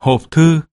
hộp thư.